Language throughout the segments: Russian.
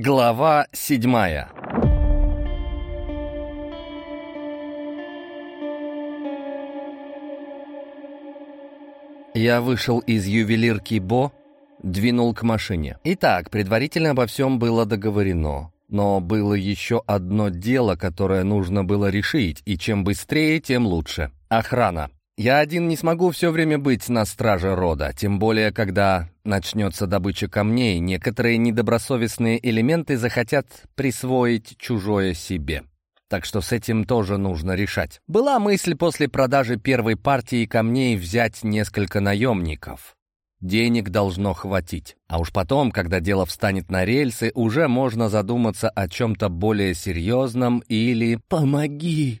Глава седьмая Я вышел из ювелирки Бо, двинул к машине. Итак, предварительно обо всем было договорено. Но было еще одно дело, которое нужно было решить, и чем быстрее, тем лучше. Охрана. Я один не смогу все время быть на страже рода, тем более, когда начнется добыча камней, некоторые недобросовестные элементы захотят присвоить чужое себе. Так что с этим тоже нужно решать. Была мысль после продажи первой партии камней взять несколько наемников. Денег должно хватить. А уж потом, когда дело встанет на рельсы, уже можно задуматься о чем-то более серьезном или «помоги».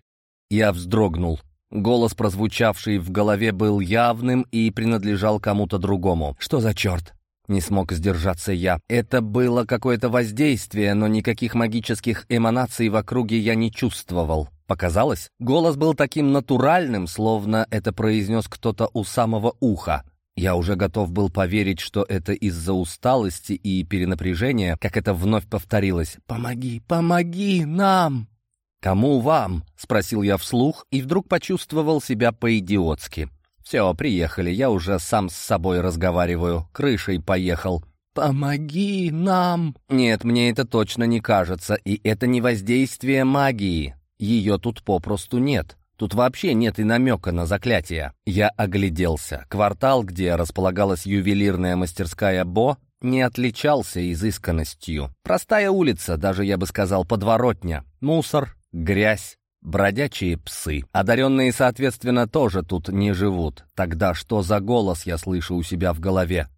Я вздрогнул. Голос, прозвучавший в голове, был явным и принадлежал кому-то другому. «Что за черт?» Не смог сдержаться я. Это было какое-то воздействие, но никаких магических эманаций в округе я не чувствовал. Показалось? Голос был таким натуральным, словно это произнес кто-то у самого уха. Я уже готов был поверить, что это из-за усталости и перенапряжения, как это вновь повторилось. «Помоги, помоги нам!» «Кому вам?» — спросил я вслух и вдруг почувствовал себя по-идиотски. «Все, приехали, я уже сам с собой разговариваю, крышей поехал». «Помоги нам!» «Нет, мне это точно не кажется, и это не воздействие магии. Ее тут попросту нет. Тут вообще нет и намека на заклятие». Я огляделся. Квартал, где располагалась ювелирная мастерская Бо, не отличался изысканностью. Простая улица, даже я бы сказал подворотня. Мусор, грязь, бродячие псы. Одаренные, соответственно, тоже тут не живут. Тогда что за голос я слышу у себя в голове?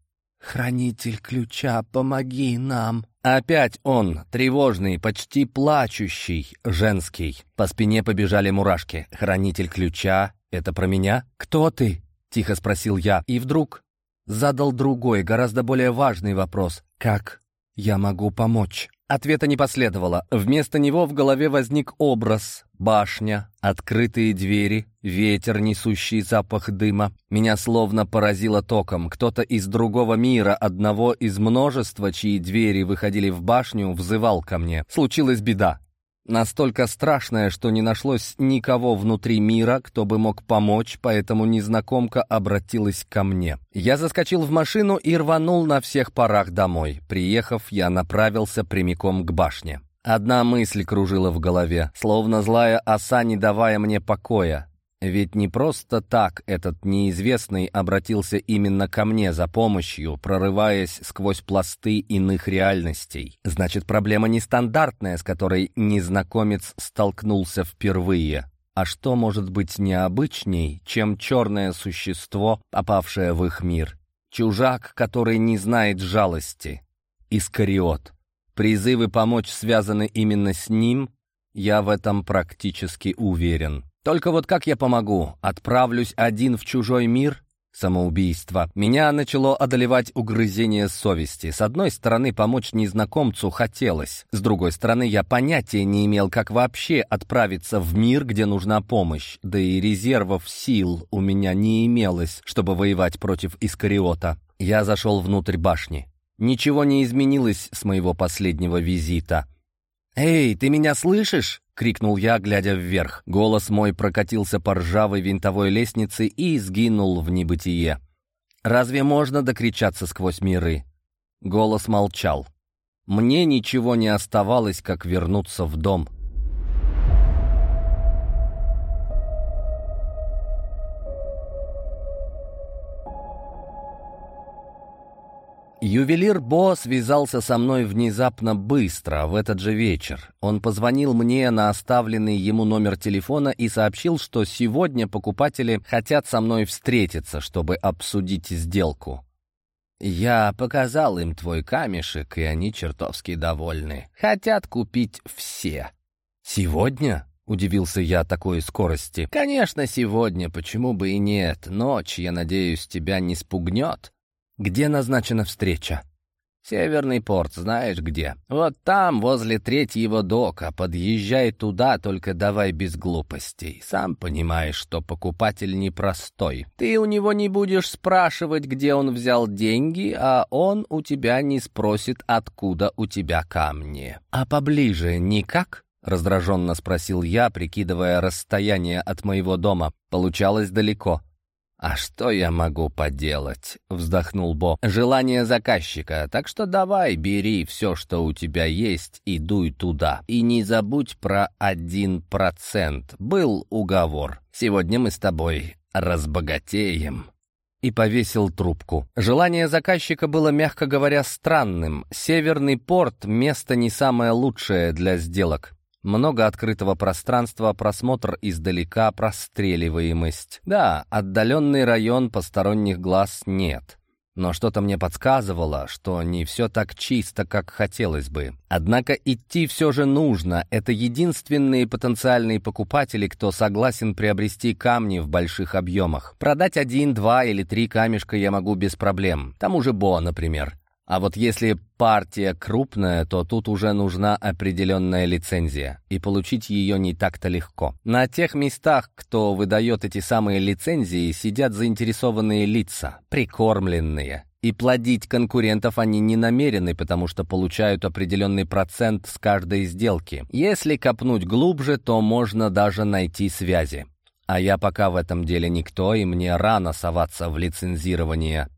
«Хранитель ключа, помоги нам!» Опять он, тревожный, почти плачущий, женский. По спине побежали мурашки. «Хранитель ключа? Это про меня? Кто ты?» — тихо спросил я. И вдруг задал другой, гораздо более важный вопрос. «Как я могу помочь?» Ответа не последовало. Вместо него в голове возник образ. Башня, открытые двери, ветер, несущий запах дыма. Меня словно поразило током. Кто-то из другого мира, одного из множества, чьи двери выходили в башню, взывал ко мне. Случилась беда. Настолько страшная, что не нашлось никого внутри мира, кто бы мог помочь, поэтому незнакомка обратилась ко мне. Я заскочил в машину и рванул на всех парах домой. Приехав, я направился прямиком к башне. Одна мысль кружила в голове, словно злая оса, не давая мне покоя. Ведь не просто так этот неизвестный обратился именно ко мне за помощью, прорываясь сквозь пласты иных реальностей. Значит, проблема нестандартная, с которой незнакомец столкнулся впервые. А что может быть необычней, чем черное существо, попавшее в их мир? Чужак, который не знает жалости. Искариот. Призывы помочь связаны именно с ним, я в этом практически уверен. Только вот как я помогу? Отправлюсь один в чужой мир? Самоубийство. Меня начало одолевать угрызение совести. С одной стороны, помочь незнакомцу хотелось. С другой стороны, я понятия не имел, как вообще отправиться в мир, где нужна помощь. Да и резервов сил у меня не имелось, чтобы воевать против Искариота. Я зашел внутрь башни. Ничего не изменилось с моего последнего визита. «Эй, ты меня слышишь?» — крикнул я, глядя вверх. Голос мой прокатился по ржавой винтовой лестнице и сгинул в небытие. «Разве можно докричаться сквозь миры?» Голос молчал. Мне ничего не оставалось, как вернуться в дом. Ювелир Бо связался со мной внезапно быстро, в этот же вечер. Он позвонил мне на оставленный ему номер телефона и сообщил, что сегодня покупатели хотят со мной встретиться, чтобы обсудить сделку. Я показал им твой камешек, и они чертовски довольны. Хотят купить все. Сегодня? Удивился я такой скорости. «Конечно, сегодня, почему бы и нет. Ночь, я надеюсь, тебя не спугнет. «Где назначена встреча?» Северный порт, знаешь где? Вот там, возле третьего дока. Подъезжай туда, только давай без глупостей. Сам понимаешь, что покупатель непростой. Ты у него не будешь спрашивать, где он взял деньги, а он у тебя не спросит, откуда у тебя камни. А поближе никак? Раздраженно спросил я, прикидывая расстояние от моего дома. Получалось далеко. «А что я могу поделать?» — вздохнул Бо. «Желание заказчика, так что давай, бери все, что у тебя есть, и дуй туда. И не забудь про один процент. Был уговор. Сегодня мы с тобой разбогатеем» и повесил трубку. Желание заказчика было, мягко говоря, странным. Северный порт — место не самое лучшее для сделок. Много открытого пространства, просмотр издалека, простреливаемость. Да, отдаленный район, посторонних глаз нет. Но что-то мне подсказывало, что не все так чисто, как хотелось бы. Однако идти все же нужно. Это единственные потенциальные покупатели, кто согласен приобрести камни в больших объемах. Продать один, два или три камешка я могу без проблем. Тому же Бо, например. А вот если партия крупная, то тут уже нужна определенная лицензия, и получить ее не так-то легко. На тех местах, кто выдает эти самые лицензии, сидят заинтересованные лица, прикормленные. И плодить конкурентов они не намерены, потому что получают определенный процент с каждой сделки. Если копнуть глубже, то можно даже найти связи. А я пока в этом деле никто, и мне рано соваться в лицензирование.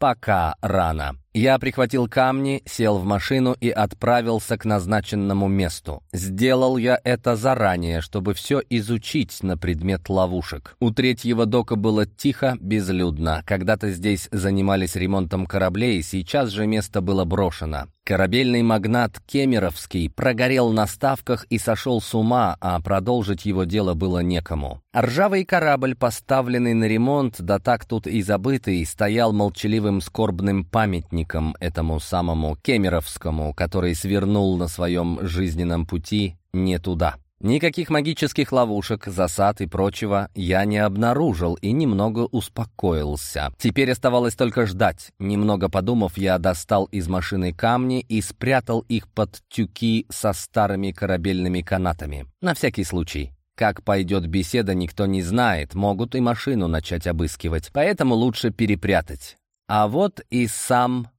Пока рано. Я прихватил камни, сел в машину и отправился к назначенному месту. Сделал я это заранее, чтобы все изучить на предмет ловушек. У третьего дока было тихо, безлюдно. Когда-то здесь занимались ремонтом кораблей, сейчас же место было брошено. Корабельный магнат Кемеровский прогорел на ставках и сошел с ума, а продолжить его дело было некому. Ржавый корабль, поставленный на ремонт, да так тут и забытый, стоял молчаливым скорбным памятником этому самому Кемеровскому, который свернул на своем жизненном пути не туда. Никаких магических ловушек, засад и прочего я не обнаружил и немного успокоился. Теперь оставалось только ждать. Немного подумав, я достал из машины камни и спрятал их под тюки со старыми корабельными канатами. На всякий случай. Как пойдет беседа, никто не знает, могут и машину начать обыскивать, поэтому лучше перепрятать. А вот и сам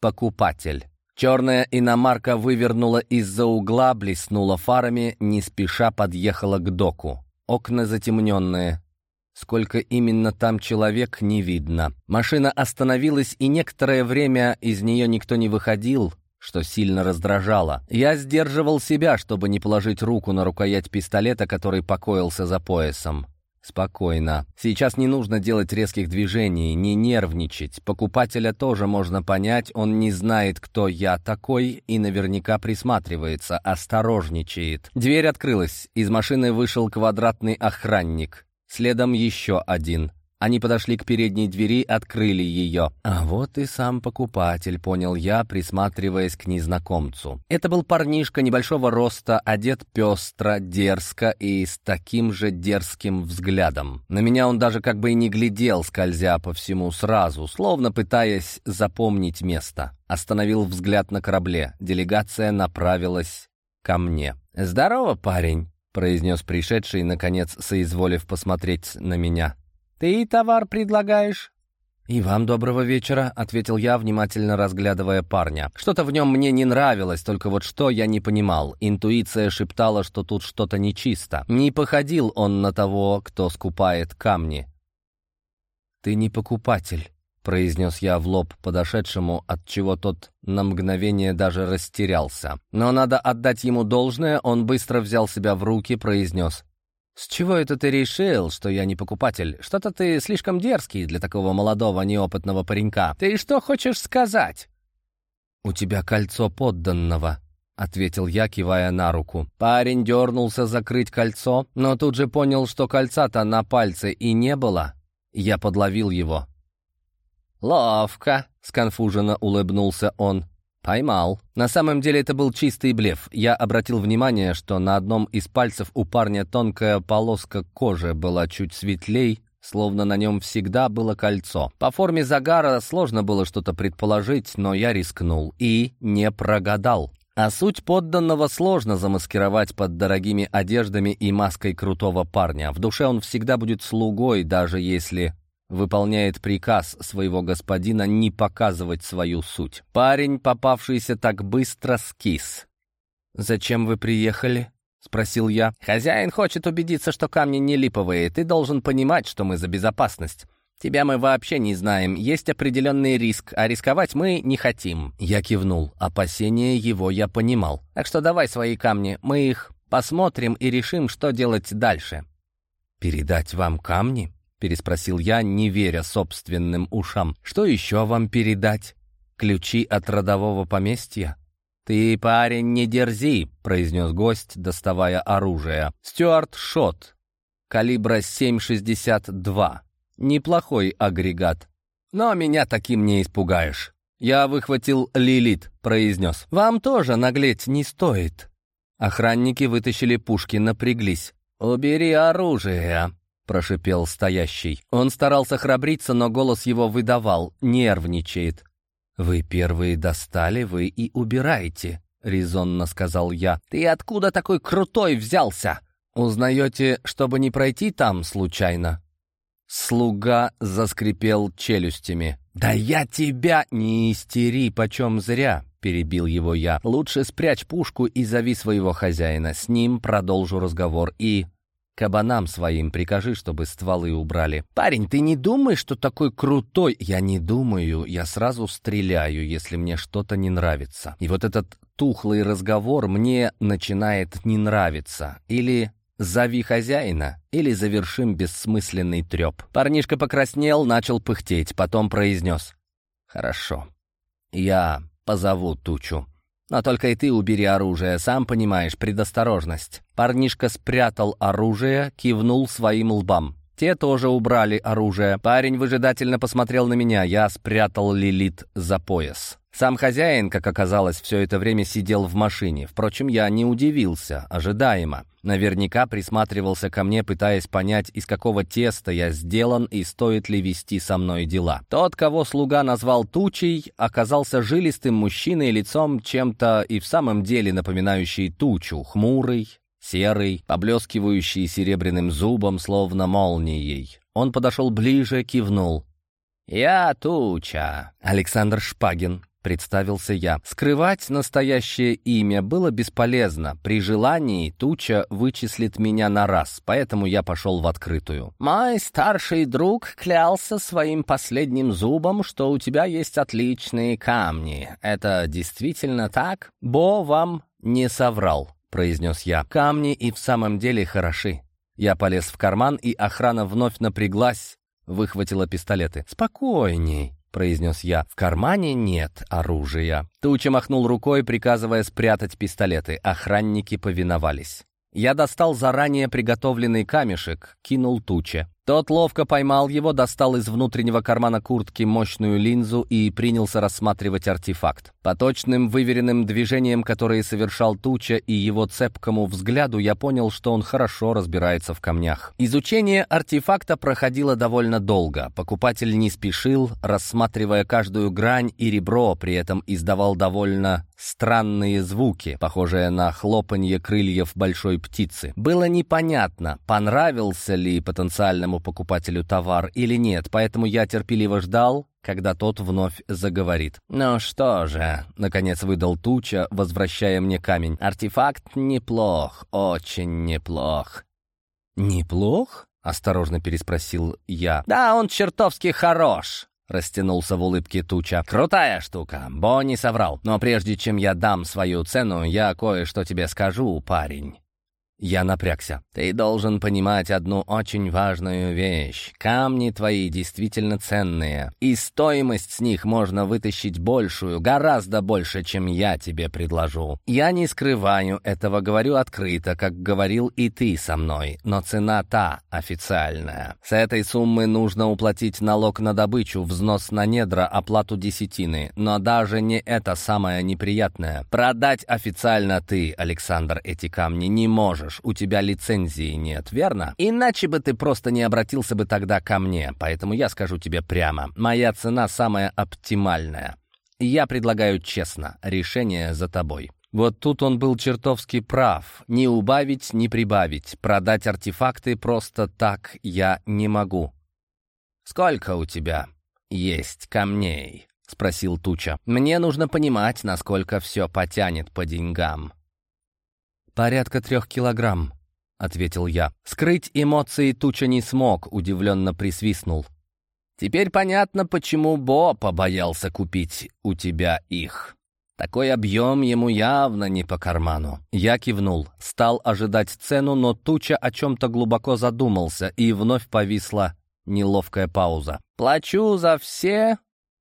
покупатель. Черная иномарка вывернула из-за угла, блеснула фарами, не спеша подъехала к доку. Окна затемненные. Сколько именно там человек, не видно. Машина остановилась, и некоторое время из нее никто не выходил, что сильно раздражало. Я сдерживал себя, чтобы не положить руку на рукоять пистолета, который покоился за поясом. Спокойно. Сейчас не нужно делать резких движений, не нервничать. Покупателя тоже можно понять, он не знает, кто я такой, и наверняка присматривается, осторожничает. Дверь открылась. Из машины вышел квадратный охранник. Следом еще один. Они подошли к передней двери, открыли ее. А вот и сам покупатель, понял я, присматриваясь к незнакомцу. Это был парнишка небольшого роста, одет пестро, дерзко и с таким же дерзким взглядом. На меня он даже как бы и не глядел, скользя по всему сразу, словно пытаясь запомнить место. Остановил взгляд на корабле. Делегация направилась ко мне. «Здорово, парень!» — произнес пришедший, наконец, соизволив посмотреть на меня. «Ты товар предлагаешь?» «И вам доброго вечера», — ответил я, внимательно разглядывая парня. Что-то в нем мне не нравилось, только вот что я не понимал. Интуиция шептала, что тут что-то нечисто. Не походил он на того, кто скупает камни. «Ты не покупатель», — произнес я в лоб подошедшему, от чего тот на мгновение даже растерялся. Но надо отдать ему должное, он быстро взял себя в руки, произнес. «С чего это ты решил, что я не покупатель? Что-то ты слишком дерзкий для такого молодого неопытного паренька. Ты что хочешь сказать?» «У тебя кольцо подданного», — ответил я, кивая на руку. Парень дернулся закрыть кольцо, но тут же понял, что кольца-то на пальце и не было. Я подловил его. «Ловко», — сконфуженно улыбнулся он. Поймал. На самом деле это был чистый блеф. Я обратил внимание, что на одном из пальцев у парня тонкая полоска кожи была чуть светлей, словно на нем всегда было кольцо. По форме загара сложно было что-то предположить, но я рискнул и не прогадал. А суть подданного сложно замаскировать под дорогими одеждами и маской крутого парня. В душе он всегда будет слугой, даже если выполняет приказ своего господина не показывать свою суть. Парень, попавшийся так быстро, скис. «Зачем вы приехали?» — спросил я. «Хозяин хочет убедиться, что камни не липовые. Ты должен понимать, что мы за безопасность. Тебя мы вообще не знаем. Есть определенный риск, а рисковать мы не хотим». Я кивнул. Опасения его я понимал. «Так что давай свои камни. Мы их посмотрим и решим, что делать дальше». «Передать вам камни?» — переспросил я, не веря собственным ушам. «Что еще вам передать? Ключи от родового поместья?» «Ты, парень, не дерзи», — произнес гость, доставая оружие. «Стюарт Шот, калибра 7,62. Неплохой агрегат. Но меня таким не испугаешь». «Я выхватил Лилит», — произнес. «Вам тоже наглеть не стоит». Охранники вытащили пушки, напряглись. «Убери оружие», прошипел стоящий. Он старался храбриться, но голос его выдавал, нервничает. «Вы первые достали, вы и убираете», — резонно сказал я. «Ты откуда такой крутой взялся?» «Узнаете, чтобы не пройти там случайно?» Слуга заскрипел челюстями. «Да я тебя не истери, почем зря!» — перебил его я. «Лучше спрячь пушку и зови своего хозяина. С ним продолжу разговор и Кабанам своим прикажи, чтобы стволы убрали. Парень, ты не думаешь, что такой крутой? Я не думаю, я сразу стреляю, если мне что-то не нравится. И вот этот тухлый разговор мне начинает не нравиться. Или «Зови хозяина» или «Завершим бессмысленный треп». Парнишка покраснел, начал пыхтеть, потом произнес «Хорошо, я позову тучу». Но только и ты убери оружие, сам понимаешь, предосторожность». Парнишка спрятал оружие, кивнул своим лбам. Те тоже убрали оружие. Парень выжидательно посмотрел на меня. Я спрятал Лилит за пояс. Сам хозяин, как оказалось, все это время сидел в машине. Впрочем, я не удивился, ожидаемо. Наверняка присматривался ко мне, пытаясь понять, из какого теста я сделан и стоит ли вести со мной дела. Тот, кого слуга назвал тучей, оказался жилистым мужчиной лицом чем-то и в самом деле напоминающий тучу, хмурый, серый, поблескивающий серебряным зубом, словно молнией. Он подошел ближе, кивнул. «Я Туча, Александр Шпагин», Представился я. Скрывать настоящее имя было бесполезно. При желании Туча вычислит меня на раз, поэтому я пошел в открытую. «Мой старший друг клялся своим последним зубом, что у тебя есть отличные камни. Это действительно так?» «Бо вам не соврал», — произнес я. «Камни и в самом деле хороши». Я полез в карман, и охрана вновь напряглась, выхватила пистолеты. «Спокойней», — произнес я. «В кармане нет оружия». Туча махнул рукой, приказывая спрятать пистолеты. Охранники повиновались. Я достал заранее приготовленный камешек, кинул Туче. Тот ловко поймал его, достал из внутреннего кармана куртки мощную линзу и принялся рассматривать артефакт. По точным выверенным движениям, которые совершал Туча и его цепкому взгляду, я понял, что он хорошо разбирается в камнях. Изучение артефакта проходило довольно долго. Покупатель не спешил, рассматривая каждую грань и ребро, при этом издавал довольно странные звуки, похожие на хлопанье крыльев большой птицы. Было непонятно, понравился ли потенциальному покупателю товар или нет, поэтому я терпеливо ждал, когда тот вновь заговорит. «Ну что же», — наконец выдал Туча, возвращая мне камень. «Артефакт неплох, очень неплох». «Неплох?» — осторожно переспросил я. «Да, он чертовски хорош», — растянулся в улыбке Туча. «Крутая штука, Бо не соврал. Но прежде чем я дам свою цену, я кое-что тебе скажу, парень». Я напрягся. «Ты должен понимать одну очень важную вещь. Камни твои действительно ценные, и стоимость с них можно вытащить большую, гораздо больше, чем я тебе предложу. Я не скрываю этого, говорю открыто, как говорил и ты со мной, но цена та, официальная. С этой суммы нужно уплатить налог на добычу, взнос на недра, оплату десятины. Но даже не это самое неприятное. Продать официально ты, Александр, эти камни не можешь можешь, у тебя лицензии нет, верно? Иначе бы ты просто не обратился бы тогда ко мне, поэтому я скажу тебе прямо, моя цена самая оптимальная. Я предлагаю честно, решение за тобой. Вот тут он был чертовски прав. Не убавить, не прибавить. Продать артефакты просто так я не могу. «Сколько у тебя есть камней?» — спросил Туча. «Мне нужно понимать, насколько все потянет по деньгам». «Порядка трех килограмм», — ответил я. Скрыть эмоции Туча не смог, удивленно присвистнул. Теперь понятно, почему Бо побоялся купить у тебя их. Такой объем ему явно не по карману. Я кивнул, стал ожидать цену, но Туча о чем-то глубоко задумался, и вновь повисла неловкая пауза. «Плачу за все...»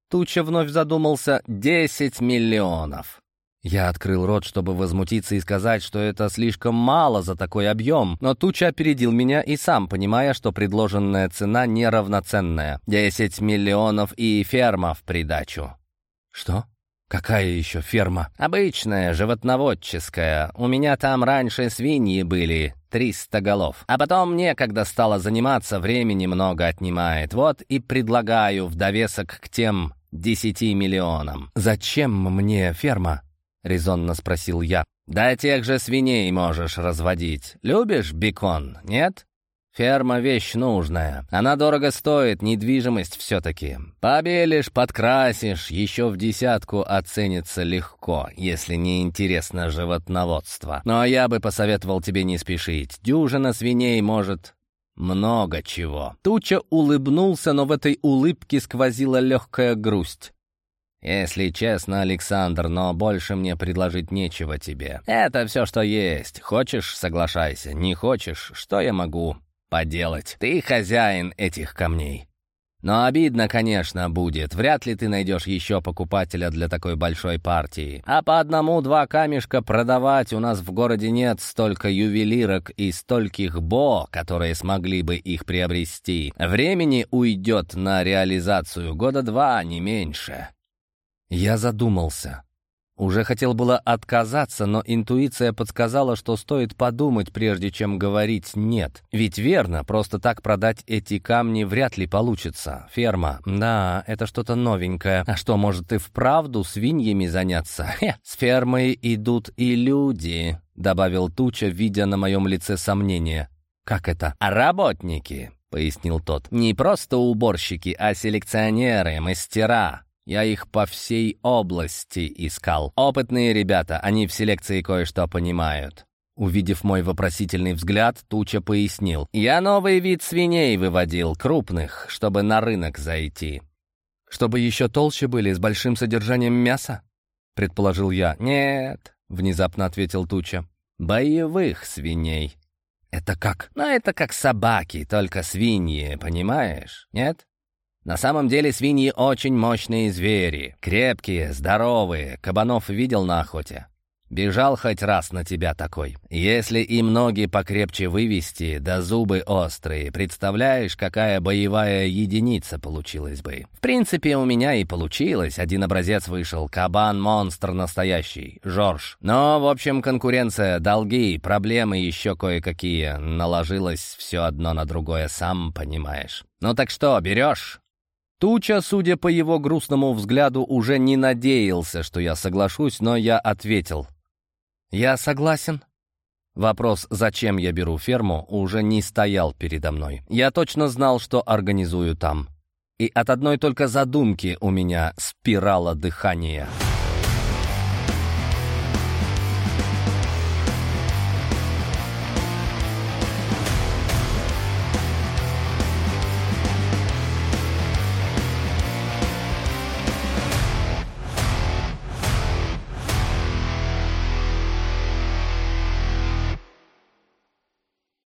Туча вновь задумался. «Десять миллионов». Я открыл рот, чтобы возмутиться и сказать, что это слишком мало за такой объем, но Туча опередил меня и сам, понимая, что предложенная цена неравноценная. Десять миллионов и ферма в придачу. «Что? Какая еще ферма?» «Обычная, животноводческая. У меня там раньше свиньи были, триста голов. А потом некогда стало заниматься, времени много отнимает. Вот и предлагаю в довесок к тем десяти миллионам». «Зачем мне ферма?» — резонно спросил я. «Да тех же свиней можешь разводить. Любишь бекон, нет?» «Ферма — вещь нужная. Она дорого стоит, недвижимость все-таки. Побелишь, подкрасишь, еще в десятку оценится легко, если не интересно животноводство. Но я бы посоветовал тебе не спешить. Дюжина свиней может много чего». Туча улыбнулся, но в этой улыбке сквозила легкая грусть. «Если честно, Александр, но больше мне предложить нечего тебе. Это все, что есть. Хочешь — соглашайся. Не хочешь — что я могу поделать? Ты хозяин этих камней». Но обидно, конечно, будет. Вряд ли ты найдешь еще покупателя для такой большой партии. А по одному-два камешка продавать у нас в городе нет столько ювелирок и стольких бо, которые смогли бы их приобрести. Времени уйдет на реализацию года два, не меньше. Я задумался. Уже хотел было отказаться, но интуиция подсказала, что стоит подумать, прежде чем говорить «нет». Ведь верно, просто так продать эти камни вряд ли получится. Ферма, да, это что-то новенькое. А что, может и вправду свиньями заняться? Хе, с фермой идут и люди, добавил Туча, видя на моем лице сомнение. Как это? А работники, пояснил тот. Не просто уборщики, а селекционеры, мастера. Я их по всей области искал. Опытные ребята, они в селекции кое-что понимают. Увидев мой вопросительный взгляд, Туча пояснил. «Я новый вид свиней выводил, крупных, чтобы на рынок зайти». «Чтобы еще толще были, с большим содержанием мяса?» — предположил я. «Нет», — внезапно ответил Туча. «Боевых свиней». «Это как?» «Ну, это как собаки, только свиньи, понимаешь? Нет?» На самом деле свиньи очень мощные звери, крепкие, здоровые. Кабанов видел на охоте. Бежал хоть раз на тебя такой. Если им ноги покрепче вывести, да зубы острые, представляешь, какая боевая единица получилась бы. В принципе, у меня и получилось. Один образец вышел. Кабан-монстр настоящий. Жорж. Но, в общем, конкуренция, долги, проблемы еще кое-какие. Наложилось все одно на другое, сам понимаешь. Ну так что, берешь? Туча, судя по его грустному взгляду, уже не надеялся, что я соглашусь, но я ответил. «Я согласен». Вопрос, зачем я беру ферму, уже не стоял передо мной. Я точно знал, что организую там. И от одной только задумки у меня спирала дыхания.